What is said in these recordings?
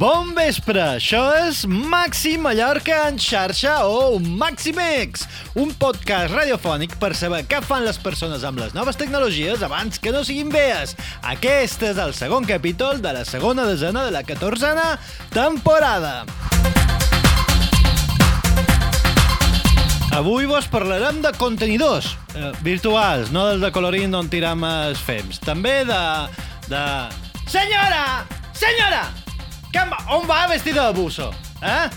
Bon vespre, això és Maxi Mallorca en xarxa o Maximix, un podcast radiofònic per saber què fan les persones amb les noves tecnologies abans que no siguin vees. Aquest és el segon capítol de la segona desena de la catorzena temporada. Avui vos parlarem de contenidors eh, virtuals, no dels de colorín on tiram els fems. També de... de... Senyora! Senyora! Que va, on va vestida de buzo? Eh?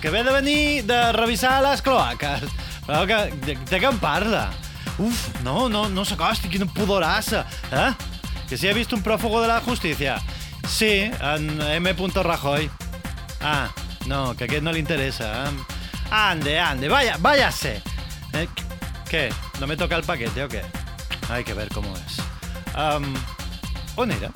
Que ve de venir de revisar les cloaques. Però que, de, de què em parla? Uf, no, no, no s'acosti, quina pudorassa. Eh? Que si ha vist un prófugo de la justícia. Sí, en M. Rajoy. Ah, no, que aquest no li interessa. Eh? Ande, ande, vaya, váyase. Eh, ¿Qué? ¿No me toca el paquete o qué? Hay que ver cómo es. Um, on era?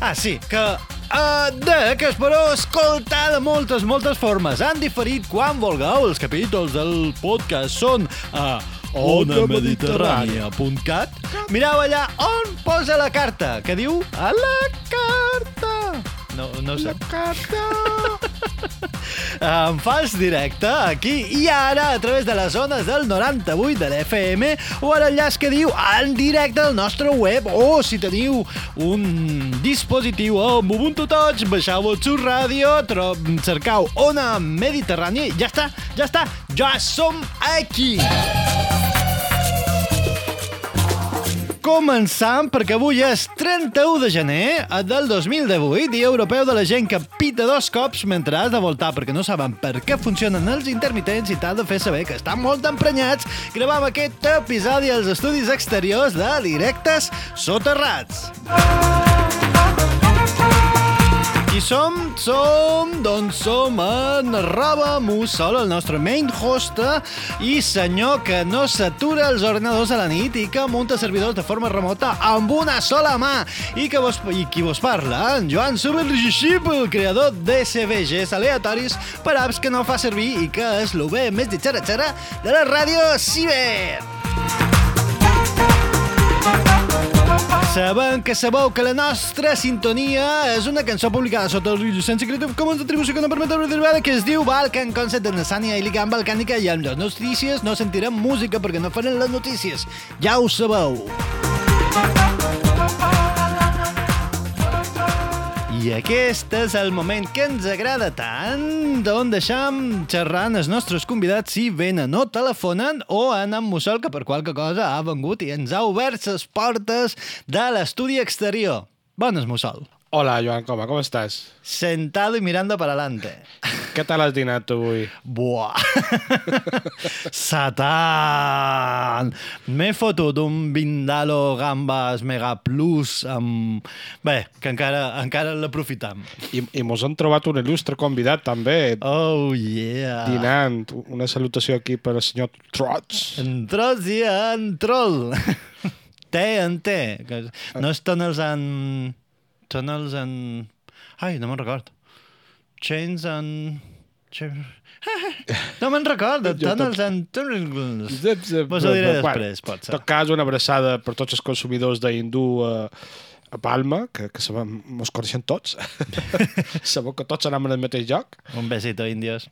Ah, sí, que Uh, de que es podeu escoltar de moltes, moltes formes. Han diferit quan vulgueu. Els capítols del podcast són a onamediterrània.cat. Mireu allà on posa la carta, que diu a la carta. No, no sé. La carta! En fals directe, aquí i ara, a través de les zones del 98 de l'FM o a l'enllaç que diu en directe al nostre web o si teniu un dispositiu amb Ubuntu Touch, baixeu el Xur Ràdio, cercau Ona Mediterrània ja està, ja està, ja som aquí! Començant perquè avui és 31 de gener del 2018, dia europeu de la gent que pita dos cops mentre has de voltar perquè no saben per què funcionen els intermitents i t'ha de fer saber que estan molt emprenyats gravam aquest episodi als estudis exteriors de Directes Soterrats. Qui som? Som, doncs som en Roba Mussol, el nostre main host i senyor que no s'atura els ordenadors a la nit i que munta servidors de forma remota amb una sola mà i, que vos, i qui vos parla, en Joan Superregixip, el creador d'SVGs aleatoris per apps que no fa servir i que és l'UV més de xera-xera de la ràdio Ciber. Sabem que sabeu que la nostra sintonia és una cançó publicada sota el llicència Creative Commons d'atribució que no permet derivada que es diu Balkan Concept de Nassania i Ligan Balcànica i amb les notícies no sentirem música perquè no faran les notícies. Ja ho sabeu. I aquest és el moment que ens agrada tant, on deixam xerrant els nostres convidats si venen o telefonen o en en Mussol, que per qualque cosa ha vengut i ens ha obert les portes de l'estudi exterior. Bones, Mussol. Hola, Joan Coma, com estàs? Sentado y mirando para adelante. Què tal has dinat tu avui? Buah! Satan! M'he fotut un Vindalo Gambas Mega Plus amb... Bé, que encara, encara l'aprofitam. I, I mos han trobat un il·lustre convidat també, Oh, yeah! dinant. Una salutació aquí per al senyor Trots. En tros i en troll. Té en té. No és túnels en... Túnels en... Ai, no me'n record. Chains en... Cha- No me'n recordo. Jo Túnels en... túnels. Zip, zip. Vos ho diré Bueno, després, pot En ser. tot cas, una abraçada per tots els consumidors d'Hindú a, a Palma, que, que sabem, mos coneixen tots. Sabeu que tots anem al mateix lloc. Un besito, índios.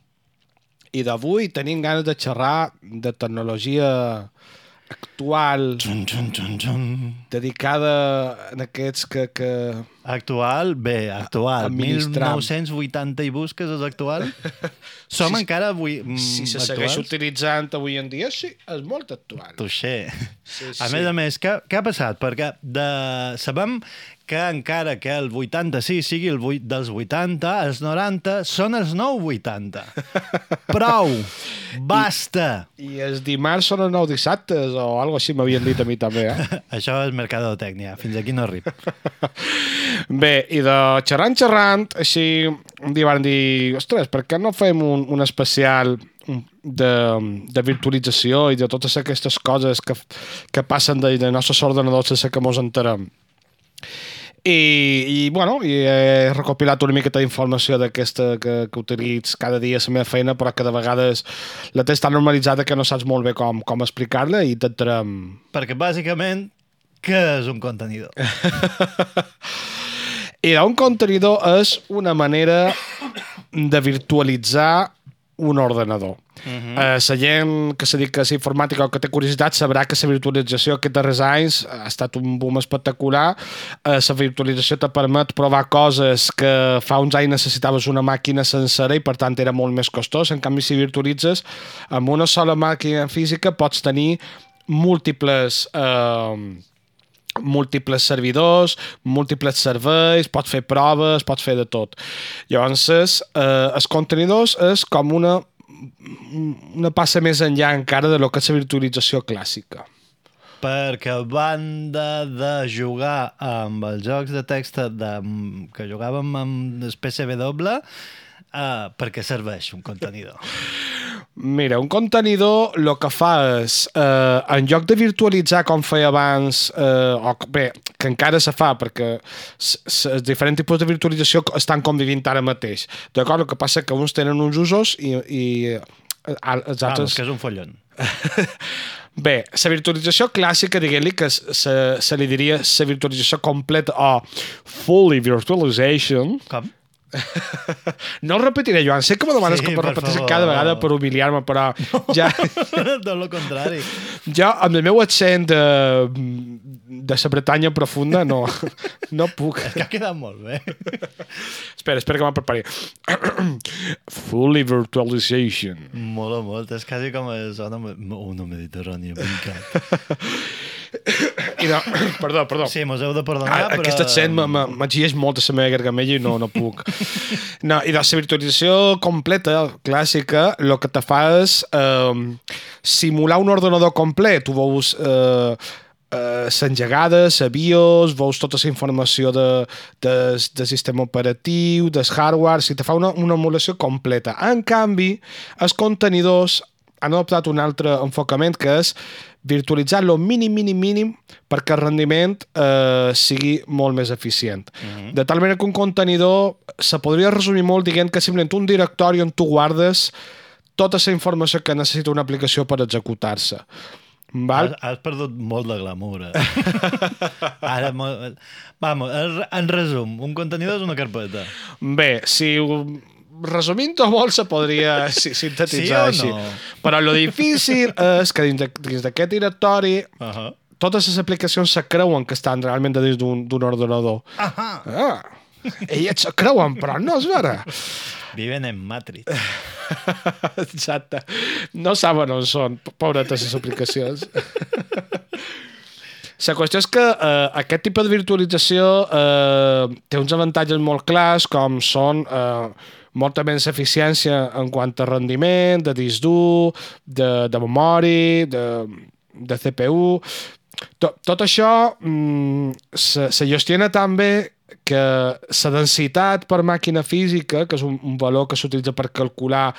I d'avui tenim ganes de xerrar de tecnologia actual, Xun, xun, xun, xun. dedicada a aquests que, que Actual? Bé, actual. Administram. 1980 i busques és actual? Som Si- encara avui mm, si se segueix actuals? utilitzant avui en dia, sí, és molt actual. Touché. Sí, A sí. més a més, què, què ha passat? Perquè de... sabem que encara que el 86 sigui el 8 dels 80, els 90 són els nous 80. Prou! Basta! I els dimarts són els nou dissabtes o alguna així m'havien dit a mi també, eh? Això és mercadotècnia. Fins aquí no arriba. Bé, i de xerrant, xerrant, així un dia van dir, ostres, per què no fem un, un especial de, de virtualització i de totes aquestes coses que, que passen de, de nostres ordenadors sense que mos enterem? I, i, bueno, i he recopilat una miqueta d'informació d'aquesta que, que utilitz cada dia a la meva feina, però que de vegades la tens tan normalitzada que no saps molt bé com, com explicar-la i intentarem Perquè, bàsicament, què és un contenidor? I un contenidor és una manera de virtualitzar un ordenador. Uh -huh. uh, la gent que se dedica a la informàtica o que té curiositat sabrà que la virtualització aquests darrers anys ha estat un boom espectacular. Uh, la virtualització te permet provar coses que fa uns anys necessitaves una màquina sencera i per tant era molt més costós. En canvi, si virtualitzes amb una sola màquina física pots tenir múltiples... Uh, múltiples servidors, múltiples serveis, pots fer proves, pots fer de tot. Llavors, eh, els contenidors és com una, una passa més enllà encara de lo que és la virtualització clàssica. Perquè banda de jugar amb els jocs de text de, que jugàvem amb el PCW, uh, per què serveix un contenidor? Mira, un contenidor el que fa és, eh, en lloc de virtualitzar com feia abans, eh, o bé, que encara se fa, perquè els diferents tipus de virtualització estan convivint ara mateix. D'acord? El que passa que uns tenen uns usos i, i els altres... Vamos, que és un follon. Bé, la virtualització clàssica, diguem-li que se, se li diria la virtualització completa o fully virtualization. Com? No ho repetiré, Joan. Sé que me demanes sí, que repeteixi cada vegada per humiliar-me, però no, ja... Tot el contrari. Jo, amb el meu accent de, de la Bretanya profunda, no, no puc. És que ha quedat molt bé. espera, espera que me'n prepari. Fully virtualization. Mola molt, és quasi com a zona... Una mediterrània, m'encanta. I no, perdó, perdó. Sí, mos heu de perdonar, a, però... Aquest accent m'exigeix molt a la meva gargamella i no, no puc. No, I de la virtualització completa, clàssica, el que te fa és eh, simular un ordenador complet. Tu veus eh, eh, l'engegada, la BIOS, veus tota la informació de, de, de sistema operatiu, del hardware, si te fa una, una emulació completa. En canvi, els contenidors han adoptat un altre enfocament que és virtualitzar lo mínim, mínim, mínim perquè el rendiment eh, sigui molt més eficient. Uh -huh. De tal manera que un contenidor se podria resumir molt dient que simplement un directori on tu guardes tota la informació que necessita una aplicació per executar-se. Val? Has, has perdut molt de glamour. Eh? Ara, vamos, en resum, un contenidor és una carpeta. Bé, si resumint-ho molt, se podria sintetitzar sí així. No? Però lo difícil és que dins d'aquest directori uh -huh. totes les aplicacions se creuen que estan realment dins d'un ordenador. Uh -huh. ah, ells se creuen, però no és vera. Viven en Matrix. Exacte. No saben on són, pobretes les aplicacions. La qüestió és que eh, aquest tipus de virtualització eh, té uns avantatges molt clars, com són eh, molta més eficiència en quant a rendiment, de disc dur, de, de memòria, de, de CPU... Tot, tot això mm, se, se gestiona tan bé que la densitat per màquina física, que és un, un valor que s'utilitza per calcular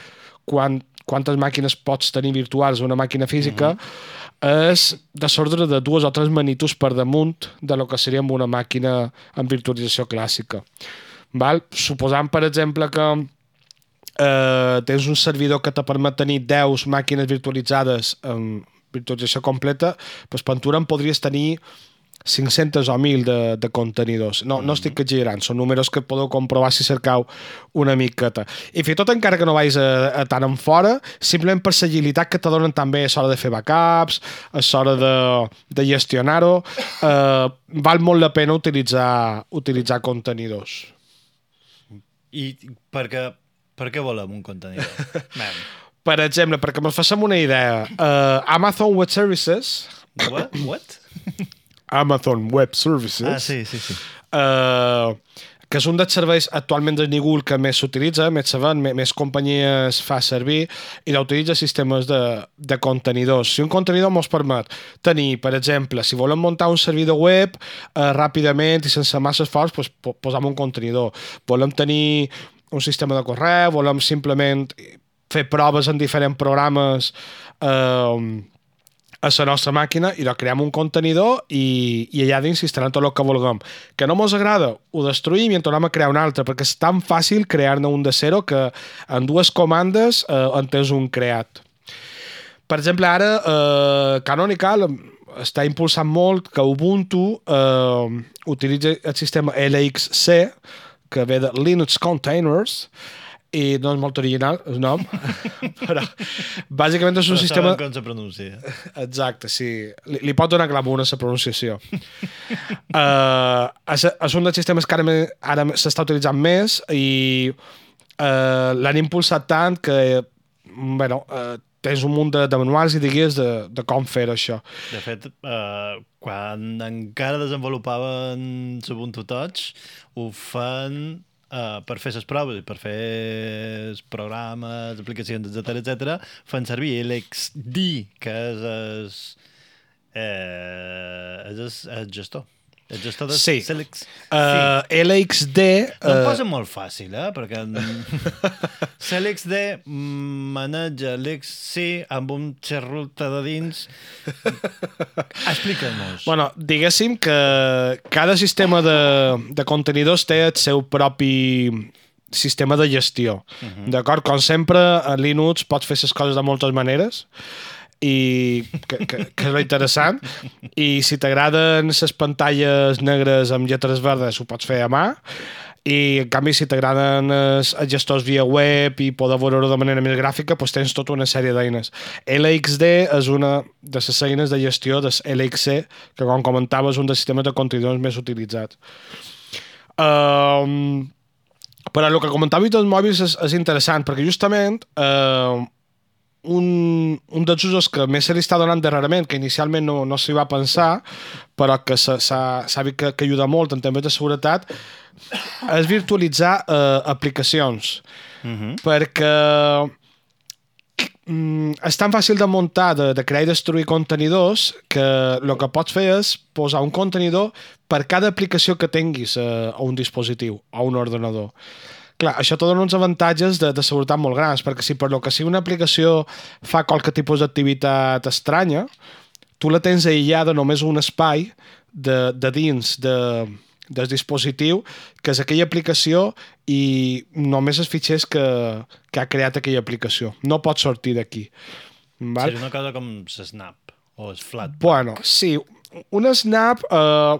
quan, quantes màquines pots tenir virtuals una màquina física, mm -hmm. és de l'ordre de dues o tres magnituds per damunt de lo que seria amb una màquina amb virtualització clàssica. Val? Suposant, per exemple, que eh, tens un servidor que te permet tenir 10 màquines virtualitzades amb virtualització completa, doncs Pantura en podries tenir 500 o 1.000 de, de contenidors. No, no estic exagerant, són números que podeu comprovar si cercau una miqueta. I fins i tot encara que no vais a, a tant en fora, simplement per l'agilitat que te donen també a l'hora de fer backups, a l'hora de, de gestionar-ho, eh, val molt la pena utilitzar, utilitzar contenidors. I perquè per què volem un contenidor? per exemple, perquè ens facem una idea, uh, Amazon Web Services... What? What? Amazon Web Services. Ah, sí, sí, sí. Uh, que és un dels serveis actualment de Nigul que més s'utilitza, més sabent, més companyies fa servir i l'utilitza sistemes de, de contenidors. Si un contenidor ens permet tenir, per exemple, si volem muntar un servidor web eh, ràpidament i sense massa esforç, pues, posam un contenidor. Volem tenir un sistema de correu, volem simplement fer proves en diferents programes eh, a la nostra màquina i doncs creem un contenidor i, i allà dins instal·lem tot el que vulguem. Que no ens agrada, ho destruïm i en tornem a crear un altre, perquè és tan fàcil crear-ne un de zero que en dues comandes eh, en tens un creat. Per exemple, ara, eh, Canonical, està impulsant molt que Ubuntu eh, utilitza el sistema LXC, que ve de Linux Containers, i no és molt original el nom, però bàsicament és un Però sistema... com se pronuncia. Exacte, sí. Li, li pot donar glamour a la pronunciació. uh, és, és un dels sistemes que ara, ara s'està utilitzant més i uh, l'han impulsat tant que bueno, uh, tens un munt de, de manuals i de guies de, de com fer això. De fet, eh, quan encara desenvolupaven l'Ubuntu Touch, ho fan eh, per fer les proves per fer els programes, aplicacions, etc etc, fan servir l'XD, que és el, eh, és el gestor. El gestor de Sí. Uh, LXD... No em Uh, posa molt fàcil, eh? Perquè CLXD maneja l'XC amb un xerrulte de dins. Explica'm-nos. Bueno, diguéssim que cada sistema de, de contenidors té el seu propi sistema de gestió. Uh -huh. D'acord? Com sempre, a Linux pots fer les coses de moltes maneres i que, que, que és interessant i si t'agraden les pantalles negres amb lletres verdes ho pots fer a mà i en canvi si t'agraden els, gestors via web i poder veure-ho de manera més gràfica doncs tens tota una sèrie d'eines. LXD és una de les eines de gestió del LXC que com comentava és un dels sistemes de contenidors més utilitzats. Um, però el que comentava dels mòbils és, és interessant perquè justament uh, un, un dels usos que més se li està donant darrerament, que inicialment no, no s'hi va pensar, però que s'ha vist que, que ajuda molt en temes de seguretat, és virtualitzar eh, aplicacions. Uh -huh. Perquè mm, és tan fàcil de muntar, de, de crear i destruir contenidors, que el que pots fer és posar un contenidor per cada aplicació que tinguis eh, a un dispositiu, a un ordenador. Clar, això te dona uns avantatges de, de seguretat molt grans, perquè si per lo que sigui una aplicació fa qualque tipus d'activitat estranya, tu la tens aïllada només un espai de, de dins de, del dispositiu, que és aquella aplicació i només els fitxers que, que ha creat aquella aplicació. No pot sortir d'aquí. Val? Seria una cosa com Snap o el Flat. Bueno, sí, un snap... Uh,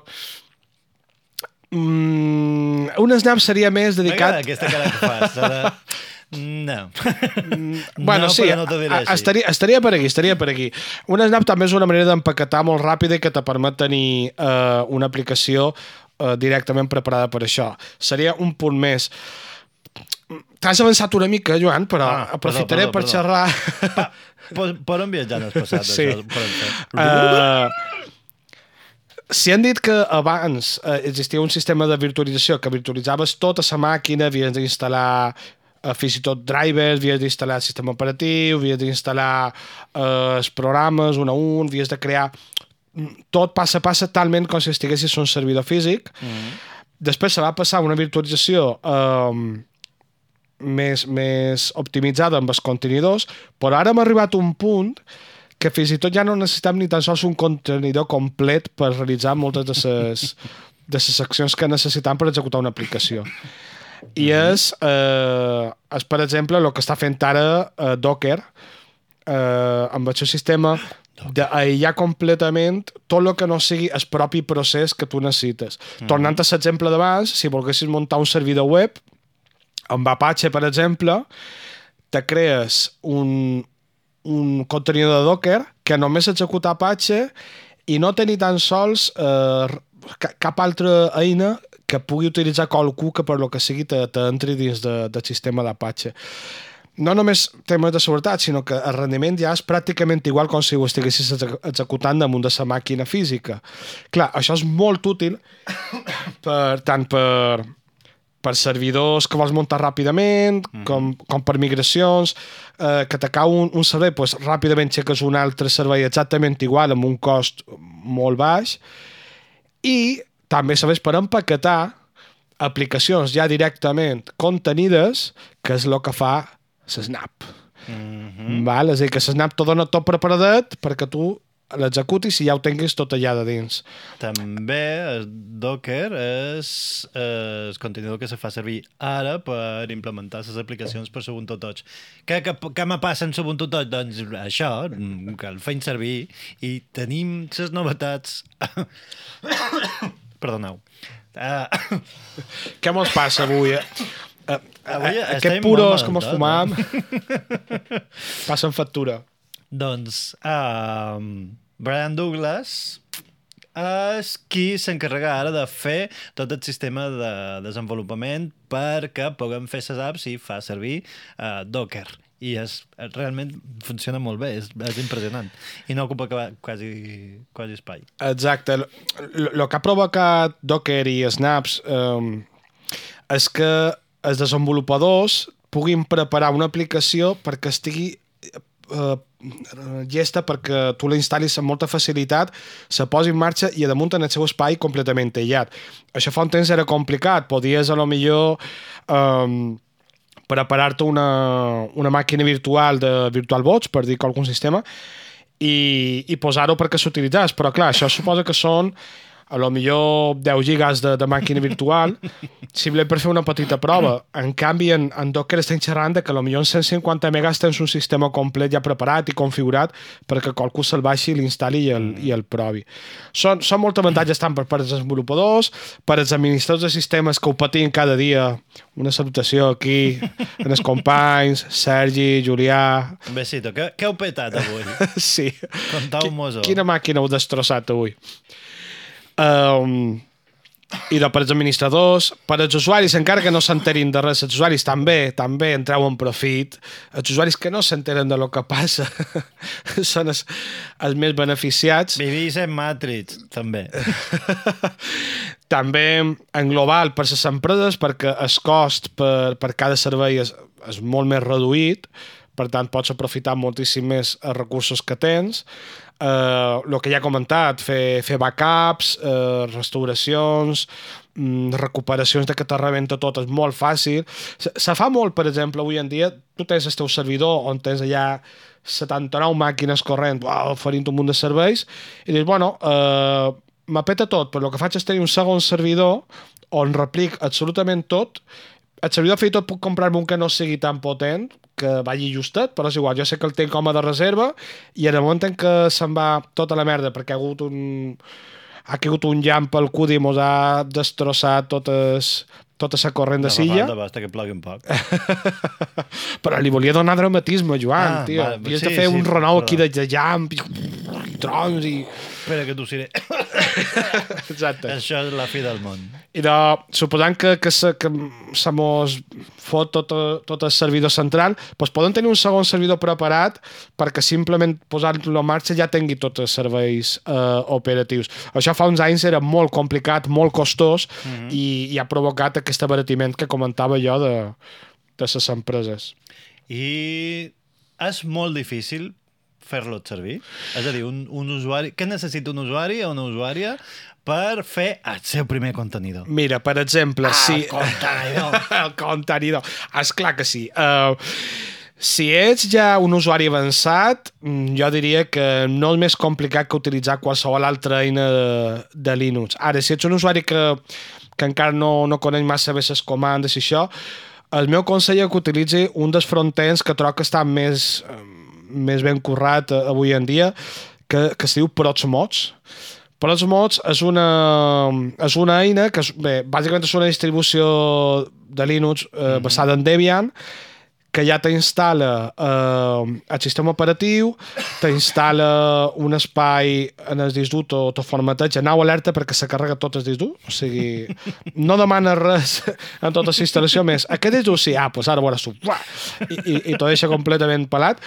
mm, un snap seria més M'agrada dedicat... aquesta cara que fas. Ara... No. Bueno, no, sí, no estaria, estaria per aquí, estaria per aquí. Un snap també és una manera d'empaquetar molt ràpida i que te permet tenir uh, una aplicació uh, directament preparada per això. Seria un punt més. T'has avançat una mica, Joan, però Ah, perdó, aprofitaré perdó, per perdó. xerrar... Pa, po- poden viatjar en el passat, Sí. això. Fer. Uh, si han dit que abans uh, existia un sistema de virtualització que virtualitzaves tota la màquina, havies d'instal·lar uh, fins i tot drivers, havies d'instal·lar el sistema operatiu, havies d'instal·lar uh, els programes un a un, havies de crear mm, tot passa a passa talment com si estiguessis un servidor físic. Mm. Després se va passar a una virtualització um, més, més optimitzada amb els contenidors, però ara hem arribat a un punt que fins i tot ja no necessitem ni tan sols un contenidor complet per realitzar moltes de les, de les accions que necessitem per executar una aplicació. I és, eh, és per exemple, el que està fent ara eh, Docker eh, amb el seu sistema d'aïllar completament tot el que no sigui el propi procés que tu necessites. Mm. Tornant a l'exemple d'abans, si volguessis muntar un servidor web, amb Apache, per exemple, te crees un, un contenidor de Docker que només executa Apache i no té ni tan sols eh, ca- cap altra eina que pugui utilitzar qualcú que per lo que sigui te- t'entri dins de, del sistema d'Apache. No només temes de seguretat, sinó que el rendiment ja és pràcticament igual com si ho estiguessis exec- executant damunt de la màquina física. Clar, això és molt útil per, tant per, per servidors que vols muntar ràpidament, mm. com, com per migracions, eh, que te cau un, un servei, pues, ràpidament aixeques un altre servei exactament igual, amb un cost molt baix, i també serveix per empaquetar aplicacions ja directament contenides, que és el que fa Snap. Mm Mm. Val? És a dir, que Snap t'ho dona tot preparadet perquè tu l'executis i ja ho tinguis tot allà de dins. També el Docker és el contenidor que se fa servir ara per implementar les aplicacions per Ubuntu Touch. Què, què, què me passa en Ubuntu Touch? Doncs això, que el feim servir i tenim les novetats... Perdoneu. Uh, Què mos passa avui? Uh, uh, estem aquest puros mos malentats, fumam passen factura. Doncs uh, Brian Douglas és qui s'encarrega ara de fer tot el sistema de desenvolupament perquè puguem fer les apps i fa servir uh, Docker. I és, realment funciona molt bé, és, és impressionant. I no ocupa quasi, quasi espai. Exacte. El que ha provocat Docker i Snaps um, és que els desenvolupadors puguin preparar una aplicació perquè estigui eh, llesta perquè tu la instal·lis amb molta facilitat, se posi en marxa i a damunt en el seu espai completament aïllat. Això fa un temps era complicat, podies a lo millor um, preparar-te una, una màquina virtual de VirtualBox, per dir que algun sistema, i, i posar-ho perquè s'utilitzés. Però clar, això suposa que són a lo millor 10 gigas de, de màquina virtual, simplement per fer una petita prova. En canvi, en, en Docker estem xerrant de que a lo millor en 150 megas tens un sistema complet ja preparat i configurat perquè qualcú se'l baixi, l'instal·li i, el, i el provi. Són, són molts avantatges tant per part dels desenvolupadors, per als administradors de sistemes que ho patien cada dia. Una salutació aquí, en els companys, Sergi, Julià... Besito, què, què heu petat avui? Sí. Contau-mos-ho. Quina màquina heu destrossat avui? Um, i de per als administradors, per als usuaris, encara que no s'enterin de res, els usuaris també també en treuen profit. Els usuaris que no s'enteren de lo que passa són els, els més beneficiats. Vivís en Matrix, també. també en global per les empreses perquè el cost per, per cada servei és, és molt més reduït per tant pots aprofitar moltíssim més els recursos que tens. Eh, el que ja he comentat fer, fer backups, eh, restauracions mm, recuperacions de que te rebenta tot és molt fàcil. Se, se fa molt, per exemple, avui en dia tu tens el teu servidor on tens allà 79 màquines corrent uau, oferint un munt de serveis i dius, bueno, eh, m'apeta tot, però el que faig és tenir un segon servidor on replic absolutament tot el servidor fer tot puc comprar-me un que no sigui tan potent que vagi justet, però és igual, jo sé que el tinc com a de reserva i en el moment en què se'n va tota la merda perquè ha hagut un ha caigut un llamp al cudi i mos ha destrossat totes, tota la corrent de No silla falta, basta que plogui un poc. però li volia donar dramatisme, Joan, Ah, tio. vale, Havies sí, de fer sí, un renou perdó. aquí de, de llamp i, i trons i... Espera que tossiré. Exacte. Això és la fi del món. I de, suposant que, que, se, que se mos fot tot, tot el servidor central, doncs poden tenir un segon servidor preparat perquè simplement posar-lo en marxa ja tingui tots els serveis eh, operatius. Això fa uns anys era molt complicat, molt costós mm -hmm. i, i ha provocat aquest abaratiment que comentava jo de, de les empreses. I és molt difícil fer-lo servir. És a dir, un, un usuari... Què necessita un usuari o una usuària per fer el seu primer contenidor? Mira, per exemple, Ah, si... el contenidor. el contenidor. És clar que sí. Uh, si ets ja un usuari avançat, mm, jo diria que no és més complicat que utilitzar qualsevol altra eina de, de Linux. Ara, si ets un usuari que, que encara no, no coneix massa bé les comandes i això, el meu consell és que utilitzi un dels frontends que trobo que està més, més ben currat eh, avui en dia, que, que es diu Proxmods. Proxmods és una, és una eina que, és, bé, bàsicament és una distribució de Linux eh, mm -hmm. basada en Debian, que ja t'instal·la eh, el sistema operatiu, t'instal·la un espai en el disc dur, t'ho t'ho formateja, anau alerta perquè se carrega tot el disc dur, o sigui, no demana res en tota la instal·lació més. Aquest disc dur sí, ah, doncs ara veuràs tu, i, i, i t'ho deixa completament pelat.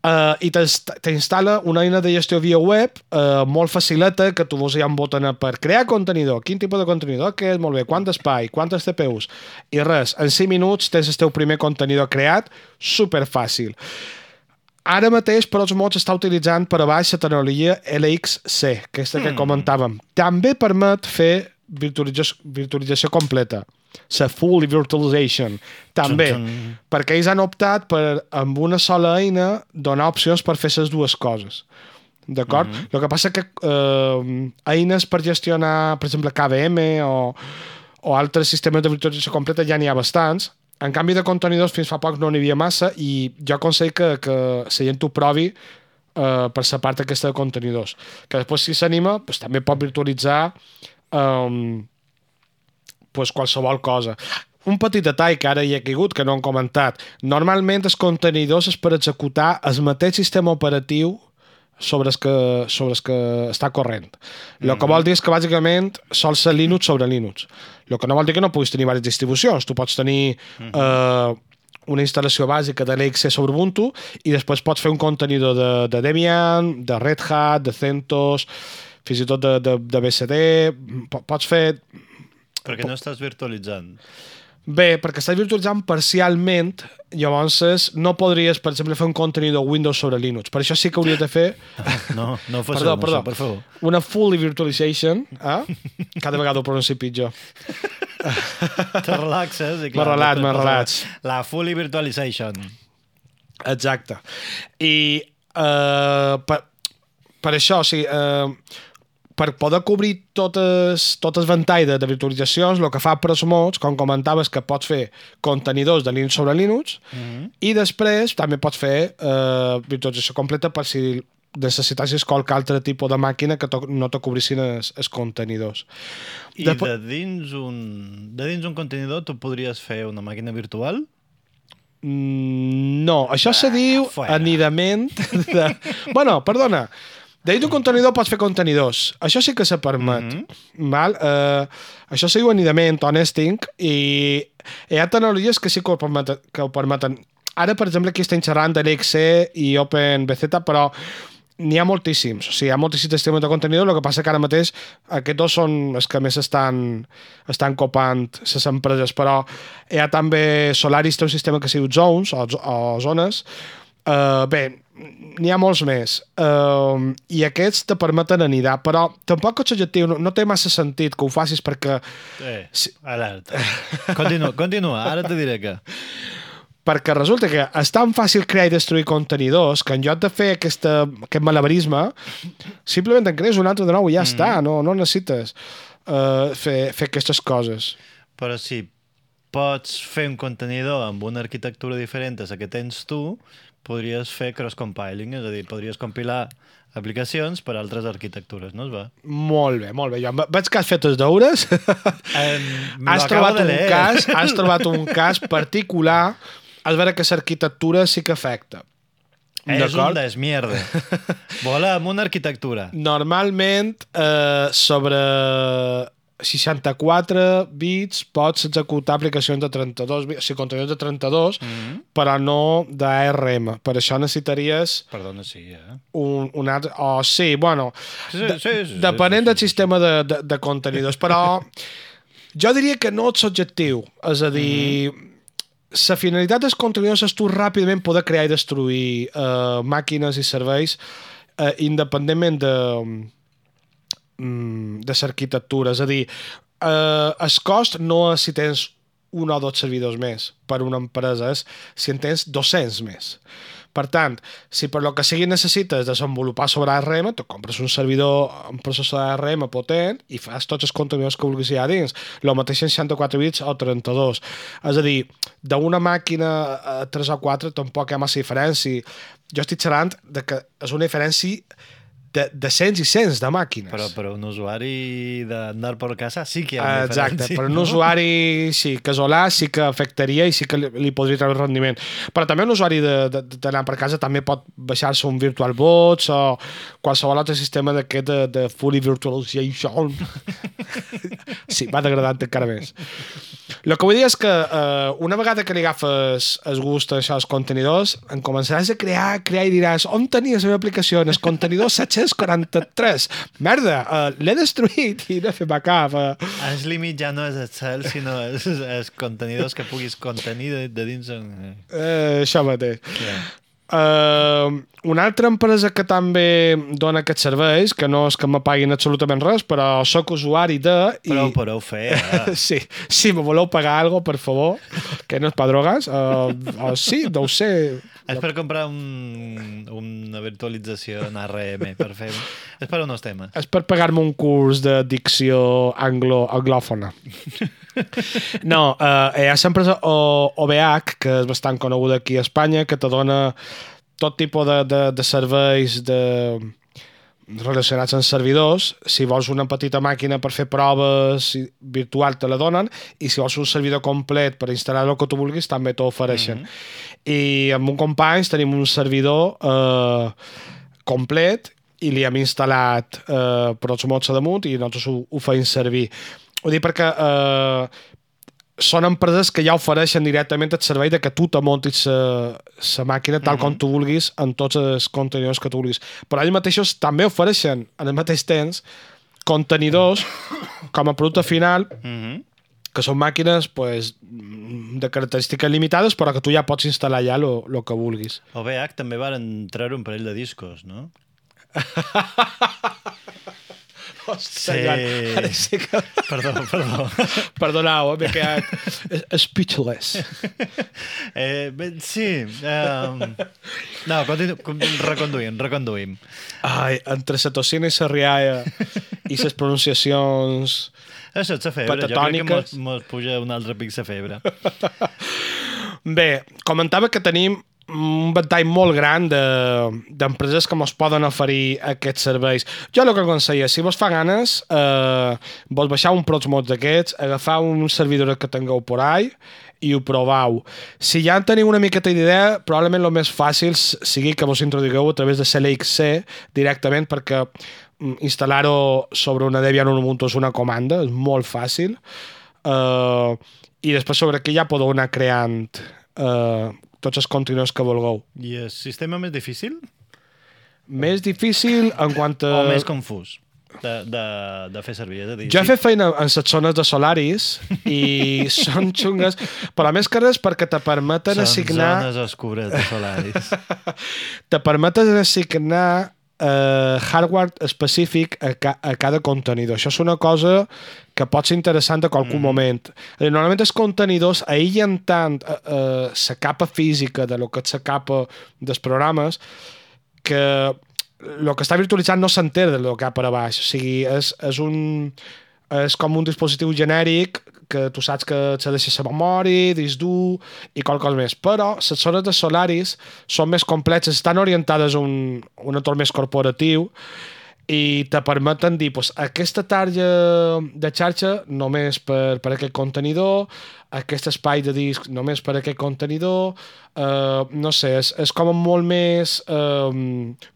Uh, i t'ins- t'instal·la una eina de gestió via web uh, molt facileta que tu hi ha un botó per crear contenidor, quin tipus de contenidor? Que és? Molt bé, quant espai, quantes CPUs i res, en 5 minuts tens el teu primer contenidor creat, super fàcil ara mateix Proxmods està utilitzant per a baix la tecnologia LXC que és la que comentàvem. També permet fer virtualització, virtualització completa la full virtualization també, Xun, xun. perquè ells han optat per amb una sola eina donar opcions per fer les dues coses d'acord? Mm -hmm. El que passa que eh, eines per gestionar, per exemple, KVM o, o altres sistemes de virtualització completa ja n'hi ha bastants. En canvi de contenidors fins fa poc no n'hi havia massa i jo aconsello que, que la gent ho provi eh, per sa part aquesta de contenidors. Que després, si s'anima, pues, també pot virtualitzar eh, pues, qualsevol cosa. Un petit detall que ara hi ha caigut, que no han comentat. Normalment els contenidors és per executar el mateix sistema operatiu sobre el que, sobre el que està corrent. El mm -hmm. que vol dir és que bàsicament sol ser Linux sobre Linux. El que no vol dir que no puguis tenir diverses distribucions. Tu pots tenir mm -hmm. eh, una instal·lació bàsica de l'XC sobre Ubuntu i després pots fer un contenidor de, de Debian, de Red Hat, de CentOS, fins i tot de, de, de BSD. Pots fer... Perquè no estàs virtualitzant. Bé, perquè estàs virtualitzant parcialment, llavors no podries, per exemple, fer un contenidor Windows sobre Linux. Per això sí que hauries de fer... No, no fos perdó, perdó. per favor. Una fully virtualization, eh? Cada vegada ho pronuncio pitjor. Te relaxes i M'ha relat, m'ha relat. La fully virtualization. Exacte. I uh, per, per això, o sigui, uh, per poder cobrir totes, totes ventall de, de virtualitzacions, el que fa Prosmods, com comentaves, que pots fer contenidors de Linux sobre Linux, mm -hmm. i després també pots fer uh, virtualització completa per si necessitessis qualque altre tipus de màquina que no te cobrissin els, els contenidors. I Despo de dins, un, de dins un contenidor tu podries fer una màquina virtual? Mm, no, això ah, se diu fuera. anidament de... bueno, perdona, Dins d'un contenidor pots fer contenidors. Això sí que se permet. Mm -hmm. val? Uh, això se diu anidament o nesting i hi ha tecnologies que sí que ho permeten. Que ho permeten. Ara, per exemple, aquí estem xerrant de l'XC i OpenBZ, però n'hi ha moltíssims. O sigui, hi ha moltíssims sistemes de contenidor, el que passa que ara mateix aquests dos són els que més estan, estan copant les empreses, però hi ha també Solaris té un sistema que es diu Zones, o, o zones. Uh, bé, n'hi ha molts més. Uh, I aquests te permeten anidar, però tampoc és objectiu, no, no té massa sentit que ho facis perquè... Eh, sí. alerta. Continua, continua, ara te diré que... Perquè resulta que és tan fàcil crear i destruir contenidors que en lloc de fer aquesta, aquest malabarisme, simplement en crees un altre de nou i ja mm. està, no, no necessites uh, fer, fer aquestes coses. Però si pots fer un contenidor amb una arquitectura diferent a la que tens tu, podries fer cross-compiling, és a dir, podries compilar aplicacions per a altres arquitectures, no es va? Molt bé, molt bé. Jo veig que has fet els deures. Um, has, trobat un cas, has trobat un cas particular a veure que l'arquitectura sí que afecta. És un desmierde. Vola amb una arquitectura. Normalment, eh, sobre 64 bits pots executar aplicacions de 32 bits, o sigui, contenidors de 32, mm -hmm. però no d'ARM. Per això necessitaries... Perdona, sí, eh? Un, un altre... O oh, sí, bueno, sí, sí, sí, sí, depenent sí, sí, del sistema de, de, de contenidors, però jo diria que no és objectiu. És a dir, mm -hmm la finalitat dels contenidors és tu ràpidament poder crear i destruir uh, màquines i serveis uh, independentment de, de l'arquitectura. És a dir, eh, el cost no és si tens un o dos servidors més per una empresa, és si en tens 200 més. Per tant, si per lo que sigui necessites desenvolupar sobre ARM, tu compres un servidor amb processor ARM potent i fas tots els contenidors que vulguis allà dins. El mateix en 64 bits o 32. És a dir, d'una màquina a 3 o 4 tampoc hi ha massa diferència. Jo estic xerrant de que és una diferència de, de cents i cents de màquines. Però per un usuari d'anar per casa sí que hi ha Exacte, diferència. per un no? usuari sí, casolà sí que afectaria i sí que li, li podria treure rendiment. Però també un usuari d'anar per casa també pot baixar-se un VirtualBox o qualsevol altre sistema d'aquest de, de fully virtualization. sí, va degradant encara més. El que vull dir és que eh, una vegada que li agafes el gust a això als contenidors, en començaràs a crear, crear i diràs on tenies la meva aplicació? En el contenidor 743. Merda, uh, l'he destruït i no he fet cap. Uh. El límit ja no és el cel, sinó els, els contenidors que puguis contenir de, de dins. En... Uh, això mateix. Yeah. Uh, una altra empresa que també dona aquests serveis, que no és que me paguin absolutament res, però sóc usuari de... I... Però ho podeu fer, eh? Sí, si me voleu pagar algo, per favor, que no és pa drogues, uh, uh, sí, deu ser... És per comprar un, una virtualització en ARM per fer... És per unos temes. És per pagar-me un curs de dicció anglo anglòfona. No, eh, hi ha l'empresa OVH, que és bastant coneguda aquí a Espanya, que te dona tot tipus de, de, de serveis de, relacionats amb servidors. Si vols una petita màquina per fer proves virtual, te la donen, i si vols un servidor complet per instal·lar el que tu vulguis, també t'ho ofereixen. Mm -hmm. I amb un company tenim un servidor eh, complet i li hem instal·lat eh, Proxmox a damunt i nosaltres ho, ho feim servir. Ho dic perquè eh, són empreses que ja ofereixen directament el servei de que tu te montis la màquina tal mm -hmm. com tu vulguis en tots els contenidors que tu vulguis. Però ells mateixos també ofereixen en el mateix temps contenidors com a producte final mm -hmm. que són màquines pues, de característiques limitades però que tu ja pots instal·lar ja el que vulguis. OVH també van treure un parell de discos, no? Hòstia, sí. Joan, ara sí que... Perdó, perdó. Perdoneu, m'he quedat speechless. Eh, bé, sí. Um... No, continu... reconduïm, reconduïm. Ai, entre la tocina i la rialla i les pronunciacions... Això és la febre, patatòniques. jo crec que mos puja un altre pic la febre. Bé, comentava que tenim un ventall molt gran d'empreses de, que ens poden oferir aquests serveis. Jo el que aconsello, si vos fa ganes, eh, vos baixar un Proxmox d'aquests, agafar un servidor que tingueu por ahí i ho provau. Si ja en teniu una miqueta d'idea, probablement el més fàcil sigui que vos introdugueu a través de CLXC directament perquè mm, instal·lar-ho sobre una Debian o un Ubuntu és una comanda, és molt fàcil. Uh, I després sobre aquí ja podeu anar creant uh, tots els continents que vulgueu. I el sistema més difícil? Més difícil en quant a... O més confús de, de, de fer servir. És a dir, jo he fet feina en les zones de Solaris i són xungues, però més que res perquè te permeten són assignar... Són zones oscures de Solaris. te permeten assignar eh, hardware específic a, ca a cada contenidor. Això és una cosa que pot ser interessant a qualsevol mm. moment. Normalment els contenidors aïllen tant eh, eh, la capa física de lo que és la capa dels programes que el que està virtualitzat no s'entén del que hi ha per a baix. O sigui, és, és un és com un dispositiu genèric que tu saps que s'ha de ser la memòria, disc dur i qualsevol més. Però les de Solaris són més complexes, estan orientades a un, un entorn més corporatiu i te permeten dir pues, aquesta tarja de xarxa només per, per aquest contenidor, aquest espai de disc només per aquest contenidor, uh, no sé, és, és com molt més uh,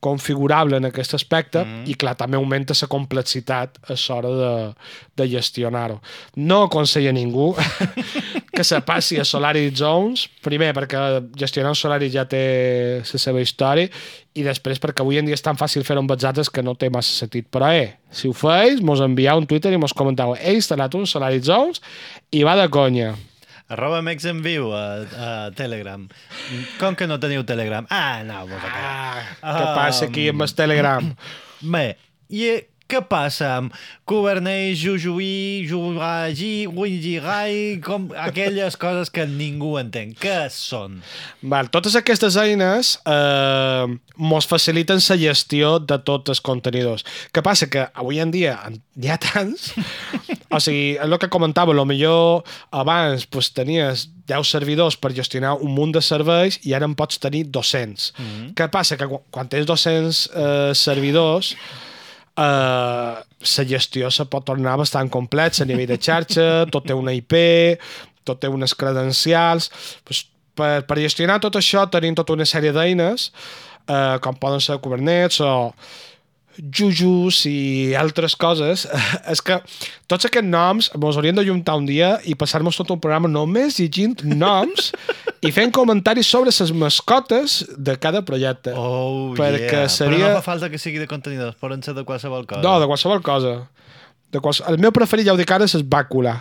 configurable en aquest aspecte mm -hmm. i clar, també augmenta la complexitat a l'hora de, de gestionar-ho. No aconsella ningú que se passi a Solaris Zones, primer perquè gestionar Solaris ja té la seva història i després perquè avui en dia és tan fàcil fer-ho amb altres que no té massa sentit. Però, eh, si ho feis, mos envieu un Twitter i mos comenteu he instal·lat un Solaris Zones i va de conya. Arroba Mex en viu a, a Telegram. Com que no teniu Telegram? Ah, no, vos ah, Què passa aquí amb el Telegram? Bé, i què passa amb Kubernetes, Jujuí, Jujuagi, Winjigai, com aquelles coses que ningú entén? Què són? Val, totes aquestes eines eh, mos faciliten la gestió de tots els contenidors. Què passa? Que avui en dia n'hi ha tants... o sigui, el que comentava, lo millor abans pues, tenies 10 servidors per gestionar un munt de serveis i ara en pots tenir 200. Mm -hmm. Què passa? Que quan tens 200 eh, servidors eh, la gestió se pot tornar bastant complexa a nivell de xarxa, tot té una IP, tot té unes credencials... Pues, per, per gestionar tot això tenim tota una sèrie d'eines, eh, com poden ser Kubernetes o jujus i altres coses, és que tots aquests noms ens hauríem de juntar un dia i passar-nos tot un programa només llegint noms i fent comentaris sobre les mascotes de cada projecte. Oh, perquè yeah. seria... Però no fa falta que sigui de contenidors, poden ser de qualsevol cosa. No, de qualsevol cosa. De quals... El meu preferit, ja ho dic ara, és Bàcula.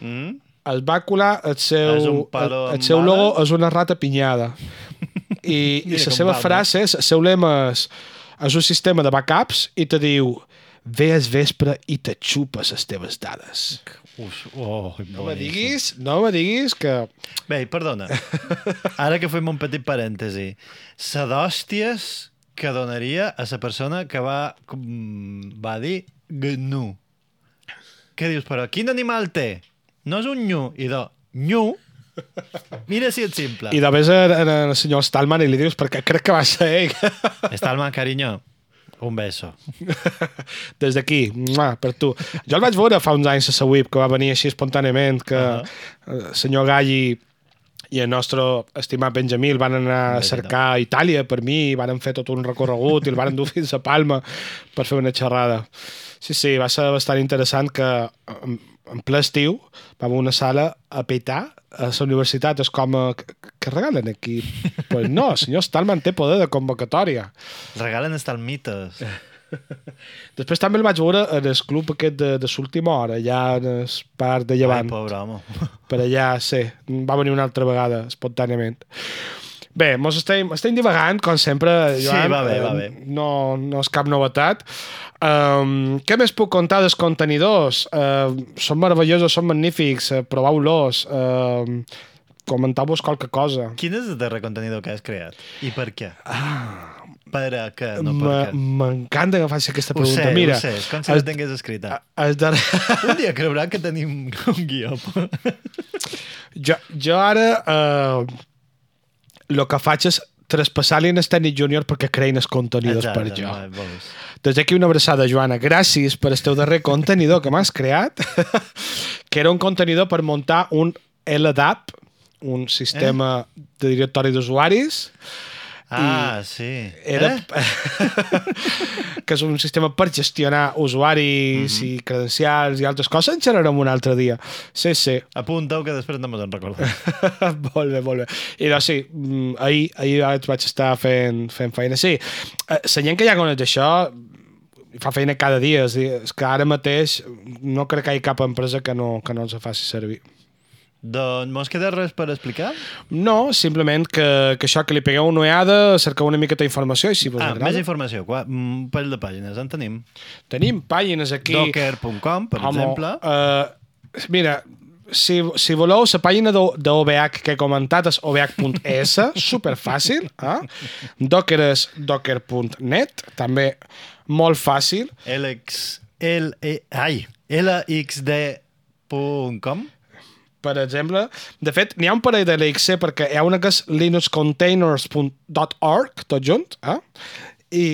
Mm? El Bàcula, el seu, el, el seu logo és una rata pinyada. i, i la seva frase, el seu lema és, és un sistema de backups i te diu ve al vespre i te xupes les teves dades. Uf, oh, No me diguis, no me diguis que... Bé, perdona. Ara que fem un petit parèntesi. Sa d'hòsties que donaria a la persona que va, va dir gnu. Què dius, però quin animal té? No és un nyu, i de nyu, mira si és simple. I de ves al senyor Stallman i li dius perquè crec que va ser ell. Està el man, carinyo. Un beso. Des d'aquí, per tu. Jo el vaig veure fa uns anys a la WIP, que va venir així espontàniament, que Ah. el senyor Galli i el nostre estimat Benjamí el van anar a cercar a Itàlia per mi, i van fer tot un recorregut i el van dur fins a Palma per fer una xerrada. Sí, sí, va ser bastant interessant que en, ple estiu vam a una sala a petar a la universitat. És com, a, que, regalen aquí? pues no, senyor Stallman té poder de convocatòria. Regalen estalmites. Després també el vaig veure en el club aquest de, de l'última hora, allà en el parc de Ai, Llevant. pobre home. per allà, sí, va venir una altra vegada, espontàniament. Bé, mos estem, estem divagant, com sempre, Sí, Joan. va bé, eh, va bé. No, no és cap novetat. Um, què més puc contar dels contenidors? Uh, són meravellosos, són magnífics, uh, proveu-los, uh, comenteu-vos qualque cosa. Quin és el darrer contenidor que has creat? I per què? Ah, per a què, no per què? M'encanta que faci aquesta Ho pregunta. sé, Mira, ho sé, és com si el- la tingués escrita. el darrer... Un dia creuran que tenim un guió. Jo, jo ara el lo que faig és traspassar-li en tècnic júnior perquè creïn els contenidors per jo. no. Des d'aquí una abraçada, Joana. Gràcies per el teu darrer contenidor que m'has creat, que era un contenidor per muntar un LDAP, un sistema Eh? de directori d'usuaris, Ah, sí. era, Eh? que és un sistema per gestionar usuaris Mhm. i credencials i altres coses. En xerrarem un altre dia. Sí, sí. Apunta-ho que després no me'n recordo. molt bé, molt bé. I doncs sí, mm, ahir, ahir vaig estar fent, fent feina. Sí, eh, la gent que ja coneix això fa feina cada dia. És, dir, és que ara mateix no crec que hi cap empresa que no, que no els faci servir. Doncs mos queda res per explicar? No, simplement que, que això, que li pegueu una ueada, cerqueu una miqueta d'informació i si vos Ah, agrada. més informació. Qua, un parell de pàgines en tenim. Tenim pàgines aquí. Docker.com, per Home, exemple. eh, mira, si, si voleu, la pàgina d'O- d'OVH que he comentat és ovh.es, superfàcil. Eh? Docker és docker.net, també molt fàcil. LX, L, e, ai, lxd.com Per exemple, de fet, n'hi ha un parell de l'XC perquè hi ha una que és linuxcontainers.org, tot junt, eh? I,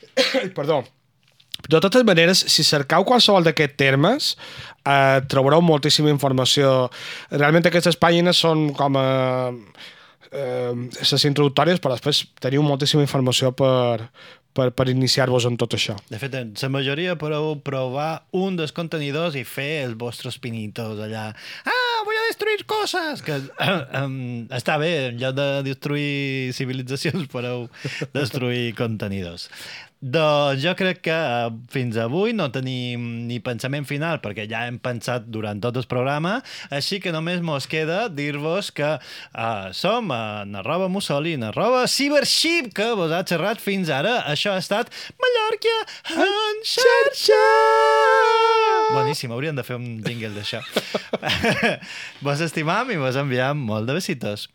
perdó, de totes maneres, si cercau qualsevol d'aquests termes, eh, trobareu moltíssima informació. Realment aquestes pàgines són com a eh, les introductòries, però després teniu moltíssima informació per, per, per iniciar-vos en tot això. De fet, la majoria podeu provar un dels contenidors i fer els vostres pinitos allà. Ah, destruir coses! Que um, està bé, en lloc de destruir civilitzacions, podeu destruir contenidors. Doncs jo crec que eh, fins avui no tenim ni pensament final perquè ja hem pensat durant tot el programa, així que només mos queda dir-vos que uh, som en arroba Mussolini, arroba Cybership, que vos ha xerrat fins ara. Això ha estat Mallorca en xarxa! Boníssim, hauríem de fer un jingle d'això. vos estimam i vos enviam molt de besitos.